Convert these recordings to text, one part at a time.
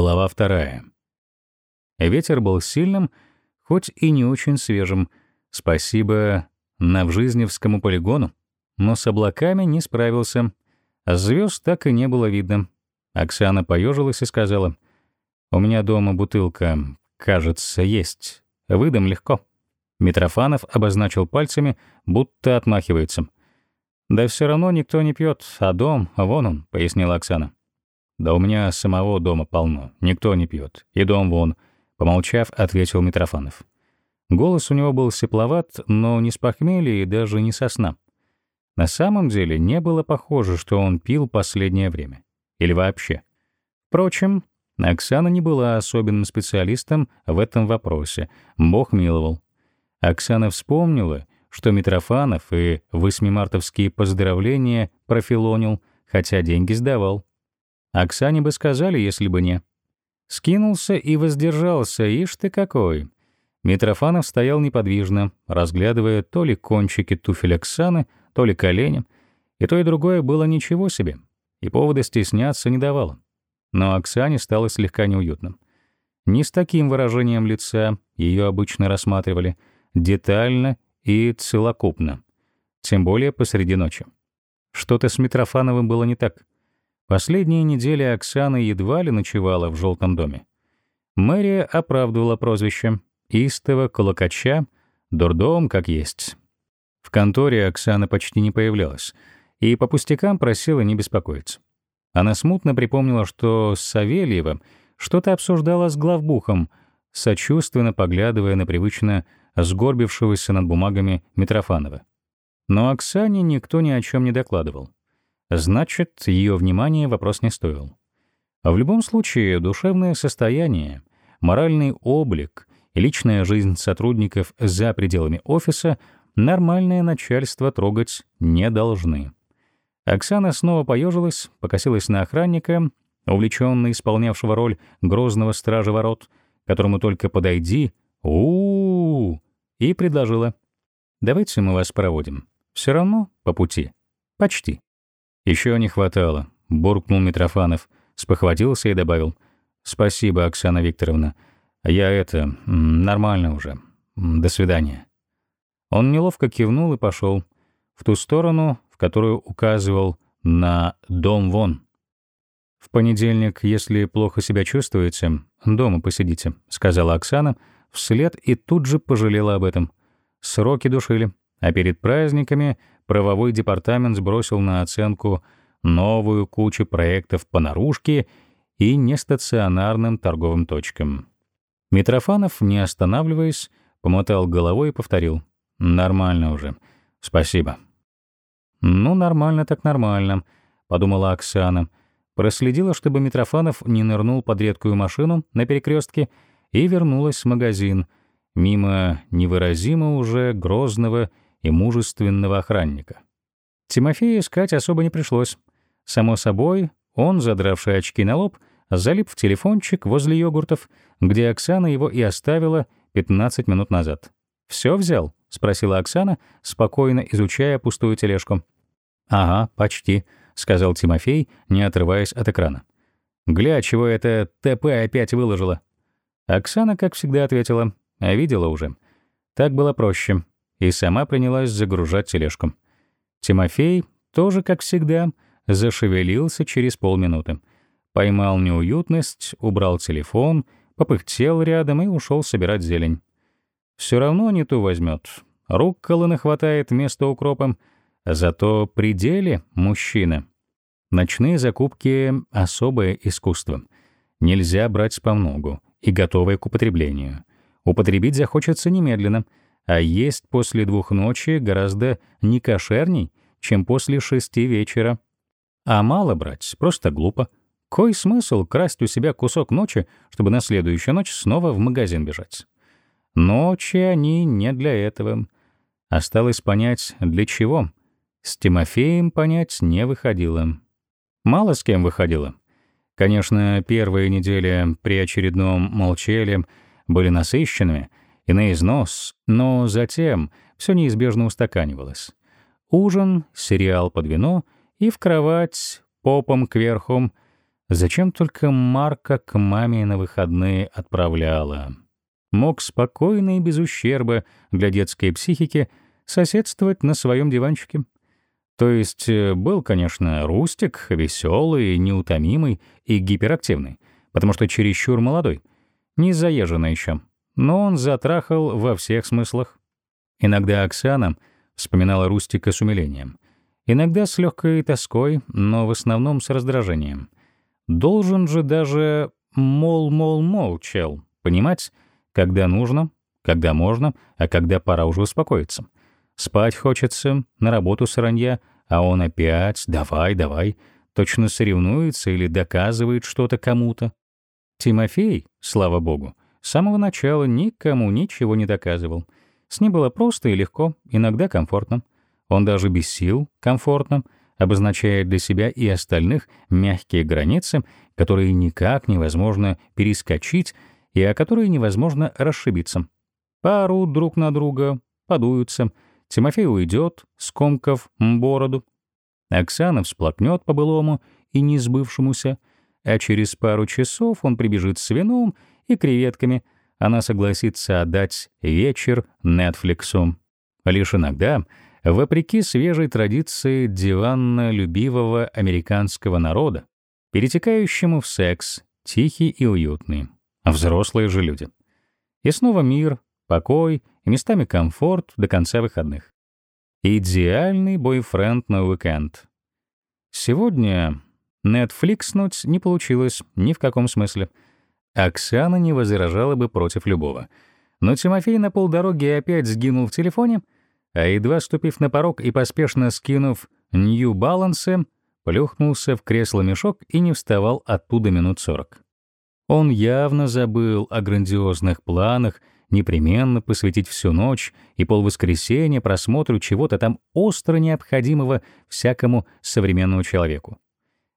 Глава вторая. Ветер был сильным, хоть и не очень свежим. Спасибо Навжизневскому полигону, но с облаками не справился. Звезд так и не было видно. Оксана поежилась и сказала, «У меня дома бутылка, кажется, есть. Выдам легко». Митрофанов обозначил пальцами, будто отмахивается. «Да все равно никто не пьет, а дом, вон он», — пояснила Оксана. «Да у меня самого дома полно, никто не пьет. И дом вон», — помолчав, ответил Митрофанов. Голос у него был сепловат, но не с похмелья и даже не со сна. На самом деле не было похоже, что он пил последнее время. Или вообще. Впрочем, Оксана не была особенным специалистом в этом вопросе. Бог миловал. Оксана вспомнила, что Митрофанов и восьмимартовские поздравления профилонил, хотя деньги сдавал. Оксане бы сказали, если бы не. Скинулся и воздержался, ишь ты какой. Митрофанов стоял неподвижно, разглядывая то ли кончики туфель Оксаны, то ли колени, и то и другое было ничего себе, и повода стесняться не давало. Но Оксане стало слегка неуютно. Не с таким выражением лица ее обычно рассматривали, детально и целокупно, тем более посреди ночи. Что-то с Митрофановым было не так. Последние недели Оксана едва ли ночевала в желтом доме. Мэрия оправдывала прозвище Истого, Колокача, дурдом как есть. В конторе Оксана почти не появлялась и по пустякам просила не беспокоиться. Она смутно припомнила, что Савельева что-то обсуждала с главбухом, сочувственно поглядывая на привычно сгорбившегося над бумагами Митрофанова. Но Оксане никто ни о чем не докладывал. Значит, ее внимание вопрос не стоил. А в любом случае, душевное состояние, моральный облик и личная жизнь сотрудников за пределами офиса нормальное начальство трогать не должны. Оксана снова поежилась, покосилась на охранника, увлеченно исполнявшего роль грозного стража ворот, которому только подойди, у, -у, -у и предложила. «Давайте мы вас проводим. Все равно по пути. Почти». Еще не хватало, буркнул Митрофанов, спохватился и добавил: "Спасибо, Оксана Викторовна. Я это нормально уже. До свидания". Он неловко кивнул и пошел в ту сторону, в которую указывал на дом вон. В понедельник, если плохо себя чувствуете, дома посидите, сказала Оксана вслед и тут же пожалела об этом. Сроки душили, а перед праздниками правовой департамент сбросил на оценку новую кучу проектов по наружке и нестационарным торговым точкам. Митрофанов, не останавливаясь, помотал головой и повторил. «Нормально уже. Спасибо». «Ну, нормально так нормально», — подумала Оксана. Проследила, чтобы Митрофанов не нырнул под редкую машину на перекрестке и вернулась в магазин, мимо невыразимо уже грозного и мужественного охранника. Тимофея искать особо не пришлось. Само собой, он, задравший очки на лоб, залип в телефончик возле йогуртов, где Оксана его и оставила 15 минут назад. «Все взял?» — спросила Оксана, спокойно изучая пустую тележку. «Ага, почти», — сказал Тимофей, не отрываясь от экрана. «Гля, чего это ТП опять выложила?» Оксана, как всегда, ответила, а видела уже. Так было проще и сама принялась загружать тележку. Тимофей, тоже как всегда, зашевелился через полминуты. Поймал неуютность, убрал телефон, попыхтел рядом и ушел собирать зелень. Все равно не ту возьмет. Рукколы хватает вместо укропа, зато при деле мужчина. Ночные закупки — особое искусство. Нельзя брать по многу и готовое к употреблению. Употребить захочется немедленно — а есть после двух ночи гораздо некошерней, чем после шести вечера. А мало брать просто глупо. Кой смысл красть у себя кусок ночи, чтобы на следующую ночь снова в магазин бежать? Ночи они не для этого. Осталось понять, для чего. С Тимофеем понять не выходило. Мало с кем выходило. Конечно, первые недели при очередном молчеле были насыщенными — и на износ, но затем все неизбежно устаканивалось. Ужин, сериал под вино и в кровать, попом кверху. Зачем только Марка к маме на выходные отправляла? Мог спокойно и без ущерба для детской психики соседствовать на своем диванчике. То есть э, был, конечно, Рустик, веселый, неутомимый и гиперактивный, потому что чересчур молодой, не заезженный еще. Но он затрахал во всех смыслах. Иногда Оксана вспоминала Рустика с умилением. Иногда с легкой тоской, но в основном с раздражением. Должен же даже мол-мол-мол, чел, понимать, когда нужно, когда можно, а когда пора уже успокоиться. Спать хочется, на работу сранья, а он опять «давай, давай», точно соревнуется или доказывает что-то кому-то. Тимофей, слава богу, с самого начала никому ничего не доказывал. С ним было просто и легко, иногда комфортно. Он даже без сил комфортно, обозначая для себя и остальных мягкие границы, которые никак невозможно перескочить и о которые невозможно расшибиться. Пару друг на друга, подуются — Тимофей уйдет, скомкав бороду. Оксана всплакнет по-былому и несбывшемуся, а через пару часов он прибежит с вином и креветками. Она согласится отдать вечер Нетфликсу. Лишь иногда, вопреки свежей традиции диванно-любивого американского народа, перетекающему в секс, тихий и уютный. Взрослые же люди. И снова мир, покой и местами комфорт до конца выходных. Идеальный бойфренд на уикенд. Сегодня Netflixнуть не получилось ни в каком смысле. Оксана не возражала бы против любого. Но Тимофей на полдороги опять сгинул в телефоне, а едва ступив на порог и поспешно скинув Нью-Балансы, плюхнулся в кресло-мешок и не вставал оттуда минут сорок. Он явно забыл о грандиозных планах непременно посвятить всю ночь и полвоскресенья просмотру чего-то там остро необходимого всякому современному человеку.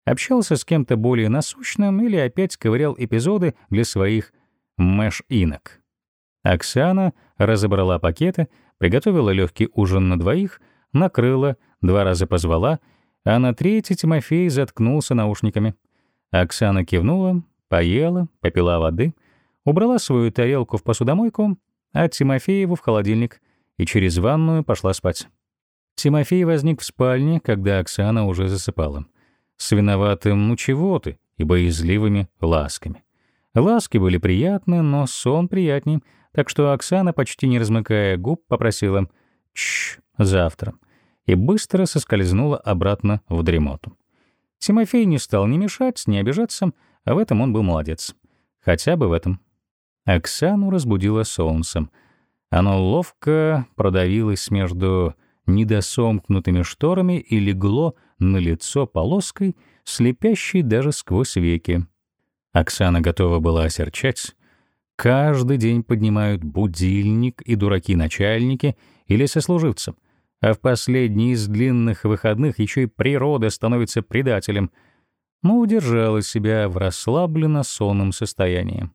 Общался с кем-то более насущным или опять ковырял эпизоды для своих мэш-инок. Оксана разобрала пакеты, приготовила легкий ужин на двоих, накрыла, два раза позвала, а на третий Тимофей заткнулся наушниками. Оксана кивнула, поела, попила воды — убрала свою тарелку в посудомойку, а Тимофееву в холодильник и через ванную пошла спать. Тимофей возник в спальне, когда Оксана уже засыпала. С виноватым «ну чего ты» и боязливыми ласками. Ласки были приятны, но сон приятней, так что Оксана, почти не размыкая губ, попросила «Чш, завтра» и быстро соскользнула обратно в дремоту. Тимофей не стал ни мешать, ни обижаться, а в этом он был молодец. Хотя бы в этом. Оксану разбудило солнцем. Оно ловко продавилось между недосомкнутыми шторами и легло на лицо полоской, слепящей даже сквозь веки. Оксана готова была осерчать. Каждый день поднимают будильник и дураки-начальники или сослуживцы, а в последний из длинных выходных еще и природа становится предателем, но удержала себя в расслабленно сонном состоянии.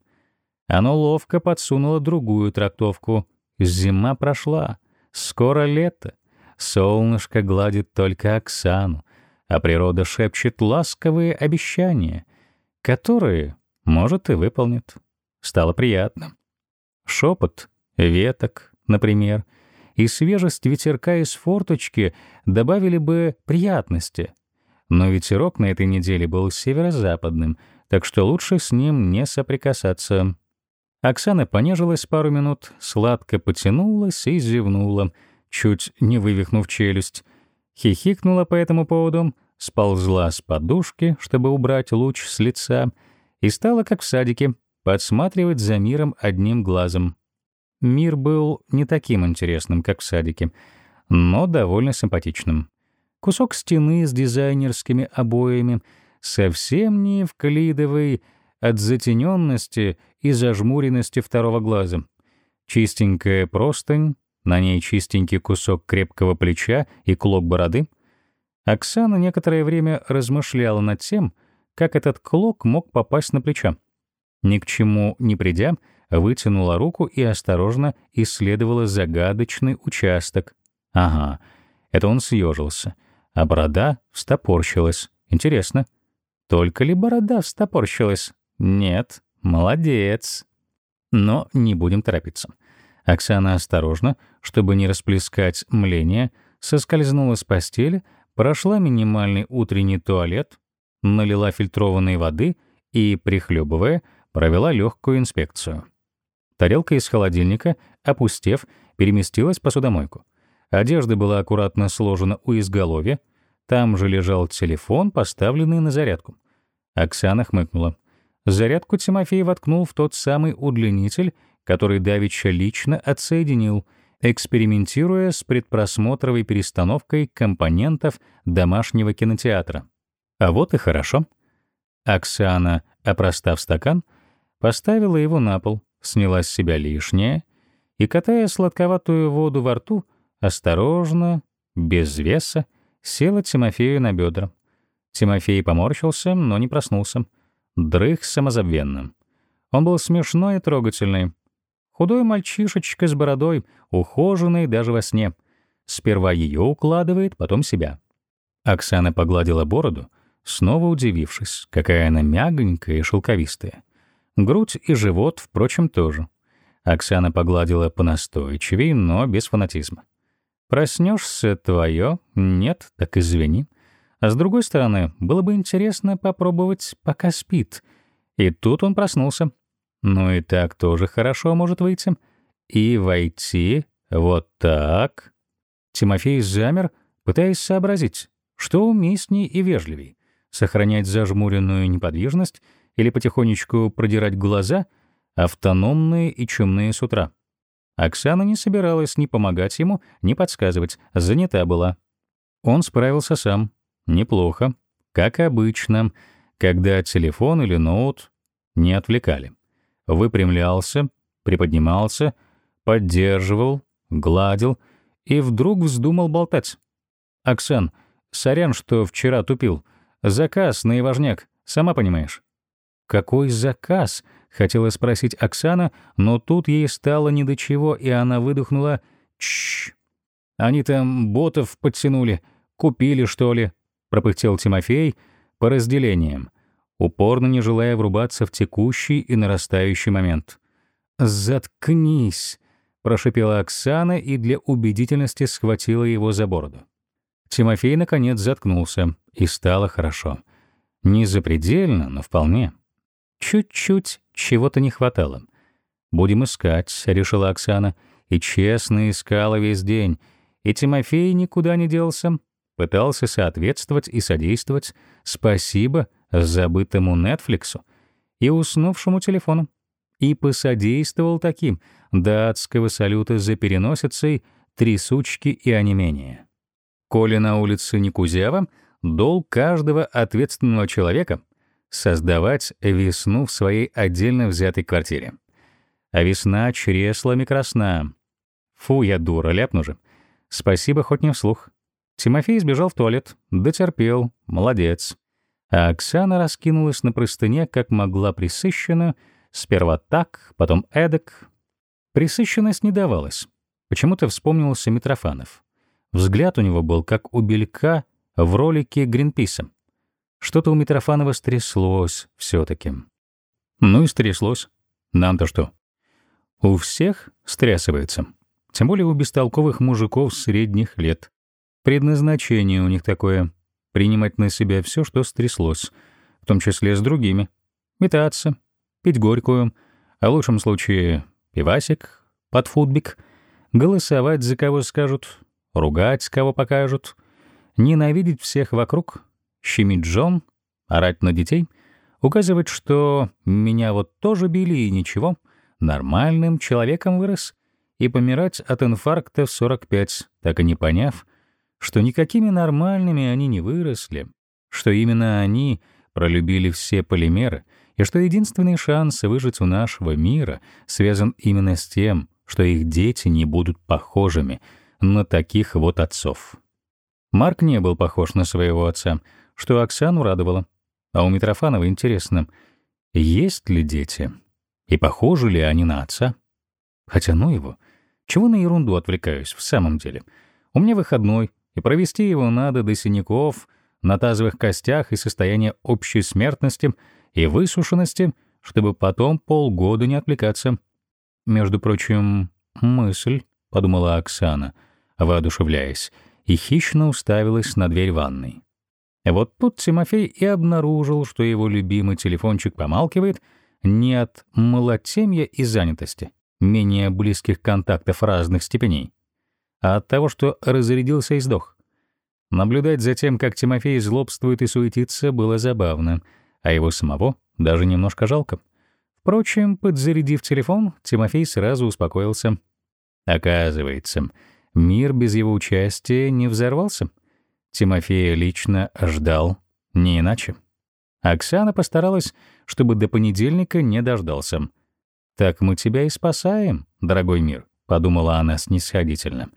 Оно ловко подсунуло другую трактовку. Зима прошла, скоро лето. Солнышко гладит только Оксану, а природа шепчет ласковые обещания, которые, может, и выполнит. Стало приятно. Шепот веток, например, и свежесть ветерка из форточки добавили бы приятности. Но ветерок на этой неделе был северо-западным, так что лучше с ним не соприкасаться. Оксана понежилась пару минут, сладко потянулась и зевнула, чуть не вывихнув челюсть. Хихикнула по этому поводу, сползла с подушки, чтобы убрать луч с лица, и стала, как в садике, подсматривать за миром одним глазом. Мир был не таким интересным, как в садике, но довольно симпатичным. Кусок стены с дизайнерскими обоями, совсем не евклидовый, от затененности и зажмуренности второго глаза. Чистенькая простынь, на ней чистенький кусок крепкого плеча и клок бороды. Оксана некоторое время размышляла над тем, как этот клок мог попасть на плечо. Ни к чему не придя, вытянула руку и осторожно исследовала загадочный участок. Ага, это он съежился, а борода встопорщилась. Интересно, Только ли борода встопорщилась? Нет, молодец. Но не будем торопиться. Оксана осторожно, чтобы не расплескать мление, соскользнула с постели, прошла минимальный утренний туалет, налила фильтрованной воды и, прихлебывая, провела легкую инспекцию. Тарелка из холодильника, опустев, переместилась в посудомойку. Одежда была аккуратно сложена у изголовья, там же лежал телефон, поставленный на зарядку. Оксана хмыкнула. Зарядку Тимофей воткнул в тот самый удлинитель, который Давича лично отсоединил, экспериментируя с предпросмотровой перестановкой компонентов домашнего кинотеатра. А вот и хорошо. Оксана, опростав стакан, поставила его на пол, сняла с себя лишнее и, катая сладковатую воду во рту, осторожно, без веса, села Тимофею на бедра. Тимофей поморщился, но не проснулся. Дрых самозабвенным. Он был смешной и трогательный. Худой мальчишечка с бородой, ухоженный даже во сне. Сперва ее укладывает, потом себя. Оксана погладила бороду, снова удивившись, какая она мягонькая и шелковистая. Грудь и живот, впрочем, тоже. Оксана погладила понастойчивее, но без фанатизма. Проснешься твое, нет, так извини. А с другой стороны, было бы интересно попробовать, пока спит. И тут он проснулся. Ну и так тоже хорошо может выйти. И войти вот так. Тимофей замер, пытаясь сообразить, что уместней и вежливей — сохранять зажмуренную неподвижность или потихонечку продирать глаза, автономные и чумные с утра. Оксана не собиралась ни помогать ему, ни подсказывать, занята была. Он справился сам. Неплохо. Как обычно, когда телефон или ноут не отвлекали. Выпрямлялся, приподнимался, поддерживал, гладил и вдруг вздумал болтать. «Оксан, сорян, что вчера тупил. Заказ наиважняк, сама понимаешь». «Какой заказ?» — хотела спросить Оксана, но тут ей стало ни до чего, и она выдохнула «Чш». «Они там ботов подтянули. Купили, что ли?» — пропыхтел Тимофей по разделениям, упорно не желая врубаться в текущий и нарастающий момент. «Заткнись!» — прошипела Оксана и для убедительности схватила его за бороду. Тимофей, наконец, заткнулся, и стало хорошо. Не запредельно, но вполне. Чуть-чуть чего-то не хватало. «Будем искать», — решила Оксана, и честно искала весь день. И Тимофей никуда не делся, пытался соответствовать и содействовать. Спасибо забытому Нетфликсу и уснувшему телефону. И посодействовал таким до адского салюта за переносицей, трясучки и онемения. Коли на улице не кузява, долг каждого ответственного человека — создавать весну в своей отдельно взятой квартире. А весна чреслами красна. Фу, я дура, ляпну же. Спасибо, хоть не вслух. Тимофей сбежал в туалет, дотерпел, молодец. А Оксана раскинулась на простыне, как могла присыщенно, сперва так, потом эдак. Присыщенность не давалась. Почему-то вспомнился Митрофанов. Взгляд у него был как у белька в ролике Гринписа. Что-то у Митрофанова стряслось все-таки. Ну и стряслось. Нам-то что? У всех стрясывается. Тем более у бестолковых мужиков средних лет. Предназначение у них такое — принимать на себя все, что стряслось, в том числе с другими. Метаться, пить горькую, а в лучшем случае пивасик, подфутбик, голосовать за кого скажут, ругать кого покажут, ненавидеть всех вокруг, щемить жен, орать на детей, указывать, что меня вот тоже били и ничего, нормальным человеком вырос, и помирать от инфаркта в 45, так и не поняв, что никакими нормальными они не выросли, что именно они пролюбили все полимеры, и что единственный шанс выжить у нашего мира связан именно с тем, что их дети не будут похожими на таких вот отцов. Марк не был похож на своего отца, что Оксану радовало. А у Митрофанова интересно, есть ли дети? И похожи ли они на отца? Хотя ну его. Чего на ерунду отвлекаюсь в самом деле? У меня выходной, и провести его надо до синяков, на тазовых костях и состояние общей смертности и высушенности, чтобы потом полгода не отвлекаться. Между прочим, мысль, — подумала Оксана, воодушевляясь, и хищно уставилась на дверь ванной. Вот тут Тимофей и обнаружил, что его любимый телефончик помалкивает не от малотемья и занятости, менее близких контактов разных степеней, а от того, что разрядился и сдох. Наблюдать за тем, как Тимофей злобствует и суетится, было забавно, а его самого даже немножко жалко. Впрочем, подзарядив телефон, Тимофей сразу успокоился. Оказывается, мир без его участия не взорвался. Тимофея лично ждал, не иначе. Оксана постаралась, чтобы до понедельника не дождался. «Так мы тебя и спасаем, дорогой мир», — подумала она снисходительно.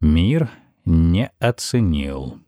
«Мир не оценил».